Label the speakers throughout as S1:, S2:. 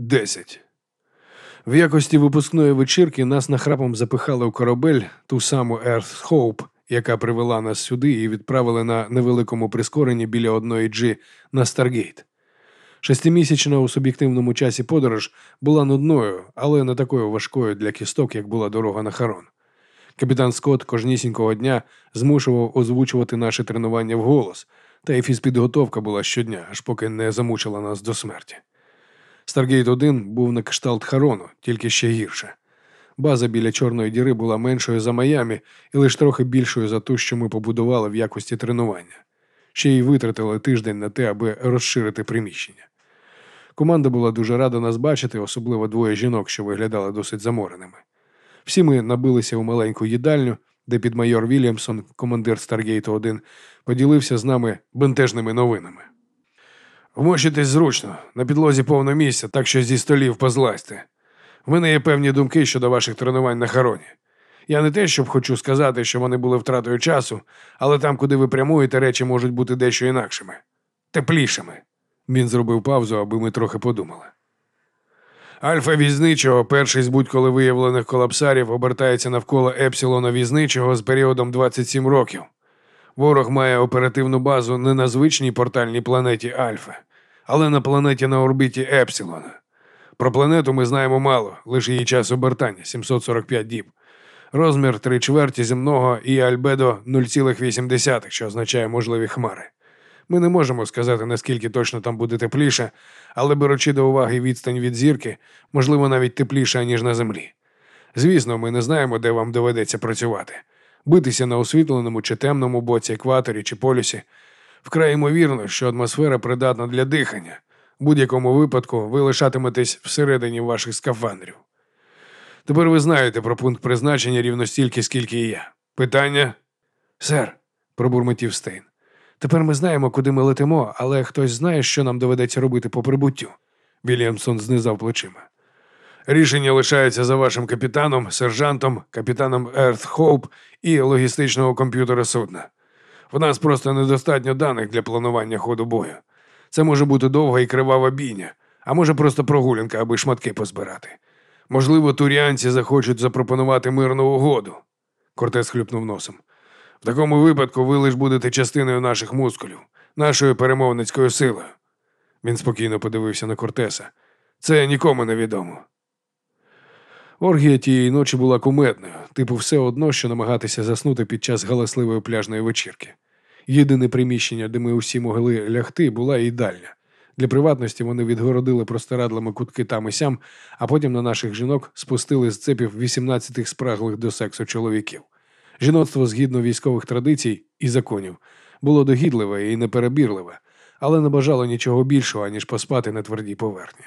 S1: 10. В якості випускної вечірки нас нахрапом запихали у корабель ту саму Earth Hope, яка привела нас сюди і відправили на невеликому прискоренні біля одної G на Старгейт. Шестимісячна у суб'єктивному часі подорож була нудною, але не такою важкою для кісток, як була дорога на Харон. Капітан Скотт кожнісінького дня змушував озвучувати наше тренування вголос, та й фізпідготовка була щодня, аж поки не замучила нас до смерті. Старгейт 1 був на кшталт Харону, тільки ще гірше. База біля Чорної діри була меншою за Майамі і лише трохи більшою за ту, що ми побудували в якості тренування. Ще й витратили тиждень на те, аби розширити приміщення. Команда була дуже рада нас бачити, особливо двоє жінок, що виглядали досить замореними. Всі ми набилися у маленьку їдальню, де підмайор Вільямсон, командир Старгейту 1, поділився з нами бентежними новинами. Вмощитесь зручно, на підлозі повно місця, так що зі столів позлазьте. В мене є певні думки щодо ваших тренувань на хароні. Я не те, щоб хочу сказати, що вони були втратою часу, але там, куди ви прямуєте, речі можуть бути дещо інакшими, теплішими. Він зробив паузу, аби ми трохи подумали. Альфа візничого, перший з будь-коли виявлених колапсарів, обертається навколо Епсилона візничого з періодом 27 років. Ворог має оперативну базу не на звичній портальній планеті Альфа, але на планеті на орбіті Епсилона. Про планету ми знаємо мало, лише її час обертання 745 діб. Розмір три чверті земного і альбедо 0,8, що означає можливі хмари. Ми не можемо сказати, наскільки точно там буде тепліше, але беручи до уваги відстань від зірки, можливо, навіть тепліше, ніж на землі. Звісно, ми не знаємо, де вам доведеться працювати, битися на освітленому чи темному боці екваторі чи полюсі. Вкрай ймовірно, що атмосфера придатна для дихання. В будь-якому випадку ви лишатиметесь всередині ваших скафандрів. Тепер ви знаєте про пункт призначення рівно стільки, скільки і я. Питання? Сер, пробурмотів Стейн. Тепер ми знаємо, куди ми летимо, але хтось знає, що нам доведеться робити по прибуттю. Вільямсон знизав плечима. Рішення лишається за вашим капітаном, сержантом, капітаном Earth Hope і логістичного комп'ютера судна. В нас просто недостатньо даних для планування ходу бою. Це може бути довга і кривава бійня, а може просто прогулянка, аби шматки позбирати. Можливо, туріанці захочуть запропонувати мирну угоду. Кортес хлюпнув носом. В такому випадку ви лиш будете частиною наших мускулів, нашою перемовницькою силою. Він спокійно подивився на Кортеса. Це нікому не відомо. Оргія тієї ночі була кумедною, типу, все одно, що намагатися заснути під час галасливої пляжної вечірки. Єдине приміщення, де ми усі могли лягти, була їдальня. Для приватності вони відгородили простирадлами кутки там і сям, а потім на наших жінок спустили з цепів 18 спраглих до сексу чоловіків. Жіноцтво, згідно військових традицій і законів, було догідливе і неперебірливе, але не бажало нічого більшого, аніж поспати на твердій поверхні.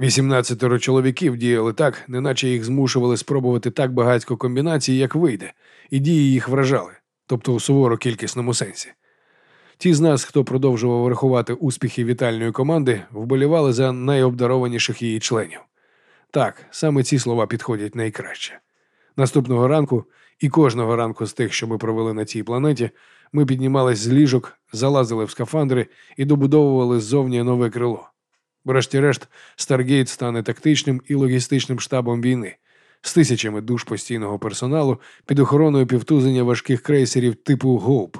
S1: Вісімнадцятеро чоловіків діяли так, неначе їх змушували спробувати так багатько комбінацій, як вийде, і дії їх вражали, тобто у суворо кількісному сенсі. Ті з нас, хто продовжував рахувати успіхи вітальної команди, вболівали за найобдарованіших її членів. Так, саме ці слова підходять найкраще. Наступного ранку і кожного ранку з тих, що ми провели на цій планеті, ми піднімались з ліжок, залазили в скафандри і добудовували ззовні нове крило. Врешті-решт, Старгейт стане тактичним і логістичним штабом війни з тисячами душ постійного персоналу під охороною півтузення важких крейсерів типу Гоуп.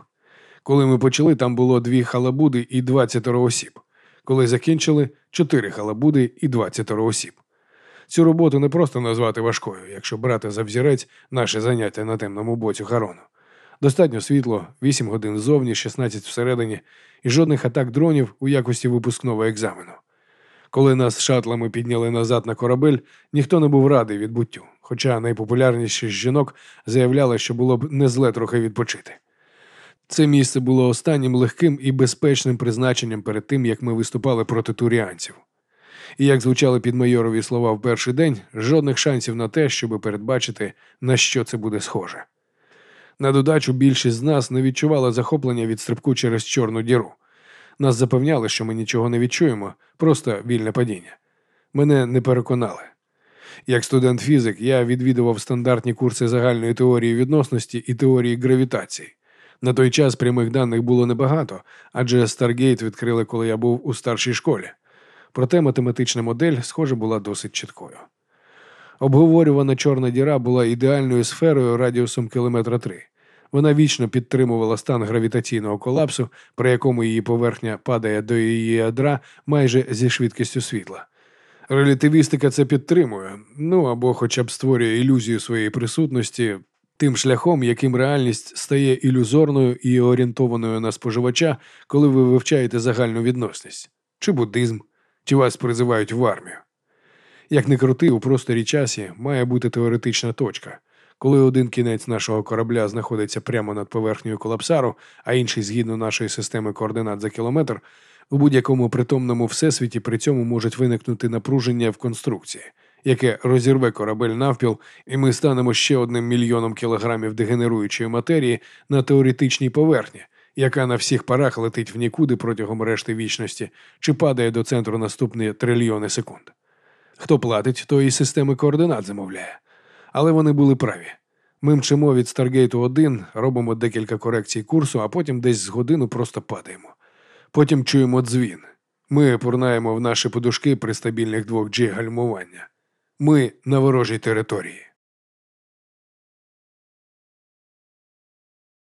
S1: Коли ми почали, там було дві халабуди і 20 осіб. Коли закінчили, чотири халабуди і 20 осіб. Цю роботу не просто назвати важкою, якщо брати за взірець наше заняття на темному боці Харону. Достатньо світло, 8 годин ззовні, 16 всередині, і жодних атак дронів у якості випускного екзамену. Коли нас шатлами підняли назад на корабель, ніхто не був радий відбуттю, хоча найпопулярніші з жінок заявляли, що було б не зле трохи відпочити. Це місце було останнім легким і безпечним призначенням перед тим, як ми виступали проти туріанців. І як звучали під майорові слова в перший день, жодних шансів на те, щоб передбачити, на що це буде схоже. На додачу більшість з нас не відчувала захоплення від стрибку через чорну діру. Нас запевняли, що ми нічого не відчуємо, просто вільне падіння. Мене не переконали. Як студент фізик, я відвідував стандартні курси загальної теорії відносності і теорії гравітації. На той час прямих даних було небагато, адже Старгейт відкрили, коли я був у старшій школі. проте математична модель, схоже, була досить чіткою. Обговорювана чорна діра була ідеальною сферою радіусом кілометра три. Вона вічно підтримувала стан гравітаційного колапсу, при якому її поверхня падає до її ядра майже зі швидкістю світла. Релятивістика це підтримує, ну або хоча б створює ілюзію своєї присутності тим шляхом, яким реальність стає ілюзорною і орієнтованою на споживача, коли ви вивчаєте загальну відносність, чи буддизм, чи вас призивають в армію. Як не крути, у просторі часі має бути теоретична точка. Коли один кінець нашого корабля знаходиться прямо над поверхнею колапсару, а інший згідно нашої системи координат за кілометр, у будь-якому притомному всесвіті при цьому можуть виникнути напруження в конструкції, яке розірве корабель навпіл, і ми станемо ще одним мільйоном кілограмів дегенеруючої матерії на теоретичній поверхні, яка на всіх парах летить в нікуди протягом решти вічності чи падає до центру наступні трильйони секунд. Хто платить, той і системи координат замовляє. Але вони були праві. Ми мчимо від Старгейту 1, робимо декілька корекцій курсу, а потім десь з годину просто падаємо. Потім чуємо дзвін. Ми пурнаємо в наші подушки при стабільних 2G гальмування. Ми на ворожій території.